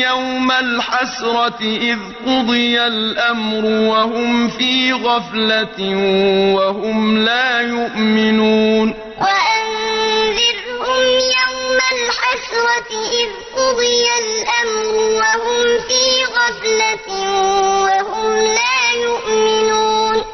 يوم الحسرة إذ قضي الأمر وهم في غفلة وهم لا يؤمنون. وأنذرهم يوم الحسرة إذ قضي